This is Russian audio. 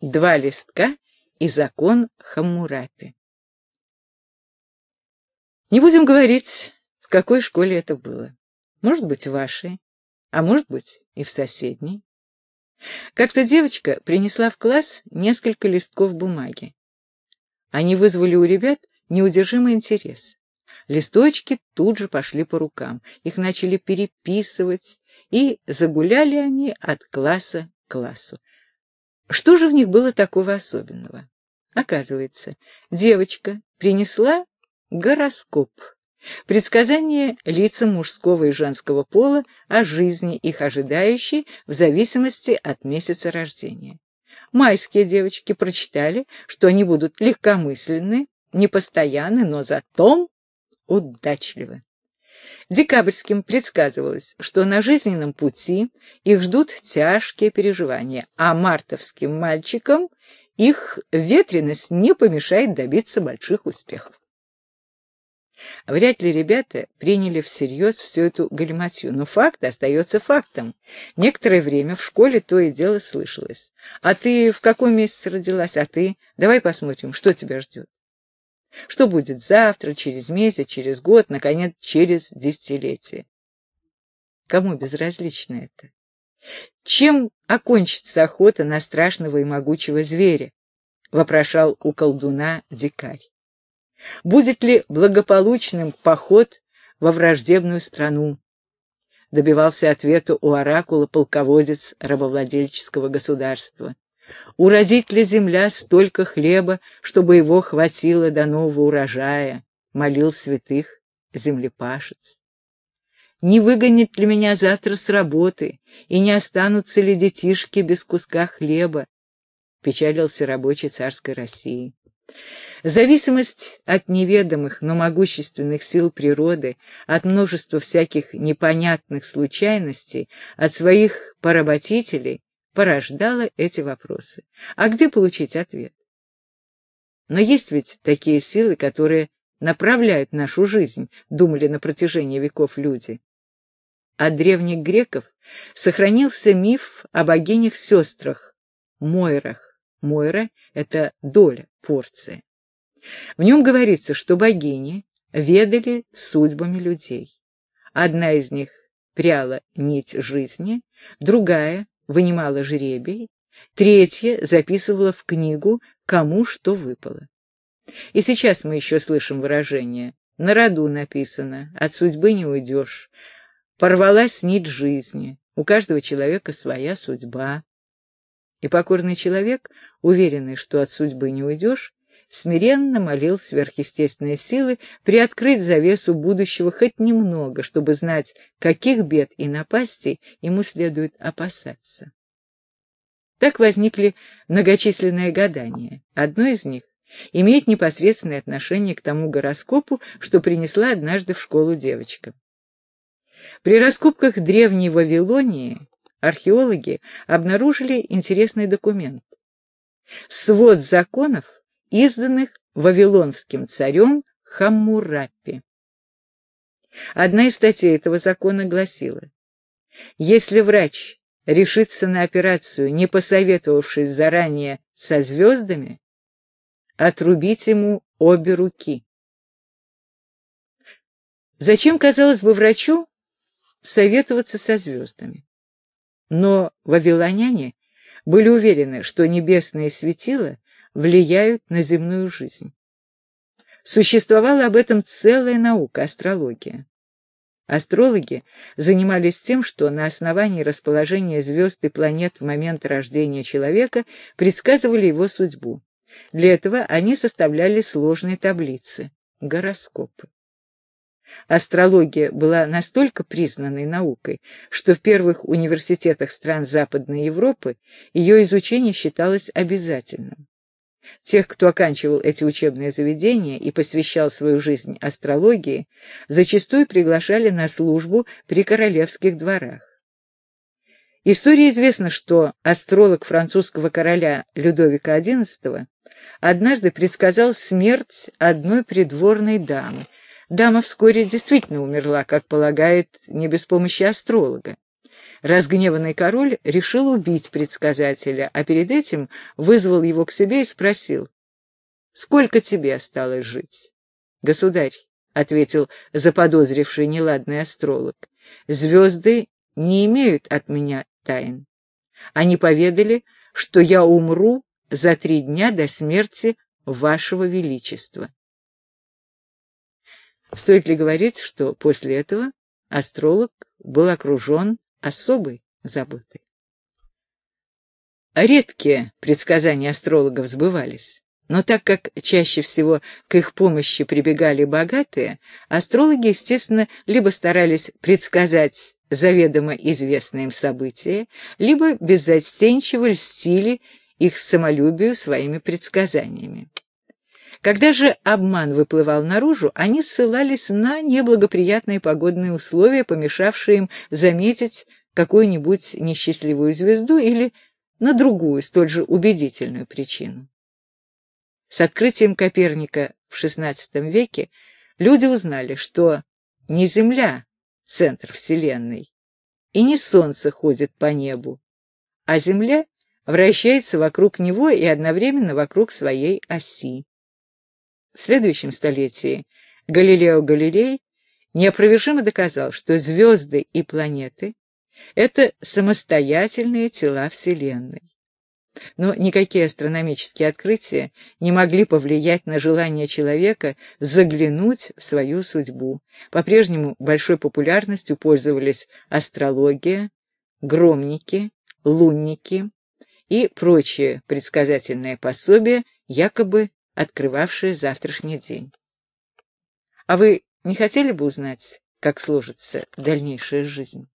два листка и закон Хаммурапи. Не будем говорить, в какой школе это было. Может быть, в вашей, а может быть, и в соседней. Как-то девочка принесла в класс несколько листков бумаги. Они вызвали у ребят неудержимый интерес. Листочки тут же пошли по рукам, их начали переписывать, и загуляли они от класса к классу. Что же в них было такого особенного? Оказывается, девочка принесла гороскоп, предсказание лицам мужского и женского пола о жизни их ожидающей в зависимости от месяца рождения. Майские девочки прочитали, что они будут легкомысленны, непостоянны, но зато удачливы. Декабрьским предсказывалось, что на жизненном пути их ждут тяжкие переживания, а мартовским мальчикам их ветренность не помешает добиться больших успехов. Вряд ли ребята приняли всерьез всю эту галиматью, но факт остается фактом. Некоторое время в школе то и дело слышалось. «А ты в каком месяце родилась? А ты? Давай посмотрим, что тебя ждет». Что будет завтра, через месяц, через год, наконец, через десятилетие? Кому безразлично это? Чем окончится охота на страшного и могучего зверя? Вопрошал у колдуна дикарь. Будет ли благополучным поход во враждебную страну? Добивался ответа у оракула полководец рабовладельческого государства. Уродит ли земля столько хлеба, чтобы его хватило до нового урожая? Молил святых землепашец. Не выгонит ли меня завтра с работы, и не останутся ли детишки без куска хлеба? Печалился рабочий царской России. Зависимость от неведомых, но могущественных сил природы, от множества всяких непонятных случайностей, от своих поработителей порождала эти вопросы. А где получить ответ? Но есть ведь такие силы, которые направляют нашу жизнь, думали на протяжении веков люди. От древних греков сохранился миф о богинях-сестрах, Мойрах. Мойра — это доля, порция. В нем говорится, что богини ведали судьбами людей. Одна из них пряла нить жизни, другая вынимала жребий, третья записывала в книгу, кому что выпало. И сейчас мы еще слышим выражение «на роду написано, от судьбы не уйдешь», «порвалась нить жизни», «у каждого человека своя судьба». И покорный человек, уверенный, что от судьбы не уйдешь, смиренно молил сверхъестественные силы приоткрыть завесу будущего хоть немного, чтобы знать, каких бед и напастей ему следует опасаться. Так возникли многочисленные гадания. Одно из них имеет непосредственное отношение к тому гороскопу, что принесла однажды в школу девочка. При раскопках древней Вавилонии археологи обнаружили интересный документ. Свод законов, изданных вавилонским царем Хаммурапи. Одна из статей этого закона гласила, если врач решится на операцию, не посоветовавшись заранее со звездами, отрубить ему обе руки. Зачем, казалось бы, врачу советоваться со звездами? Но вавилоняне были уверены, что небесные светила влияют на земную жизнь. Существовала об этом целая наука — астрология. Астрологи занимались тем, что на основании расположения звезд и планет в момент рождения человека предсказывали его судьбу. Для этого они составляли сложные таблицы — гороскопы. Астрология была настолько признанной наукой, что в первых университетах стран Западной Европы ее изучение считалось обязательным. Тех, кто оканчивал эти учебные заведения и посвящал свою жизнь астрологии, зачастую приглашали на службу при королевских дворах. История известна, что астролог французского короля Людовика XI однажды предсказал смерть одной придворной дамы. Дама вскоре действительно умерла, как полагает, не без помощи астролога. Разгневанный король решил убить предсказателя, а перед этим вызвал его к себе и спросил, «Сколько тебе осталось жить?» «Государь», — ответил заподозривший неладный астролог, «звезды не имеют от меня тайн. Они поведали, что я умру за три дня до смерти вашего величества». Стоит ли говорить, что после этого астролог был окружен особой заботой? Редкие предсказания астрологов сбывались. Но так как чаще всего к их помощи прибегали богатые, астрологи, естественно, либо старались предсказать заведомо известные им события, либо беззастенчиво льстили их самолюбию своими предсказаниями. Когда же обман выплывал наружу, они ссылались на неблагоприятные погодные условия, помешавшие им заметить какую-нибудь несчастливую звезду или на другую, столь же убедительную причину. С открытием Коперника в XVI веке люди узнали, что не Земля — центр Вселенной, и не Солнце ходит по небу, а Земля вращается вокруг него и одновременно вокруг своей оси. В следующем столетии Галилео Галилей неопровержимо доказал, что звезды и планеты — это самостоятельные тела Вселенной. Но никакие астрономические открытия не могли повлиять на желание человека заглянуть в свою судьбу. По-прежнему большой популярностью пользовались астрология, громники, лунники и прочие предсказательные пособия, якобы открывавшие завтрашний день. А вы не хотели бы узнать, как сложится дальнейшая жизнь?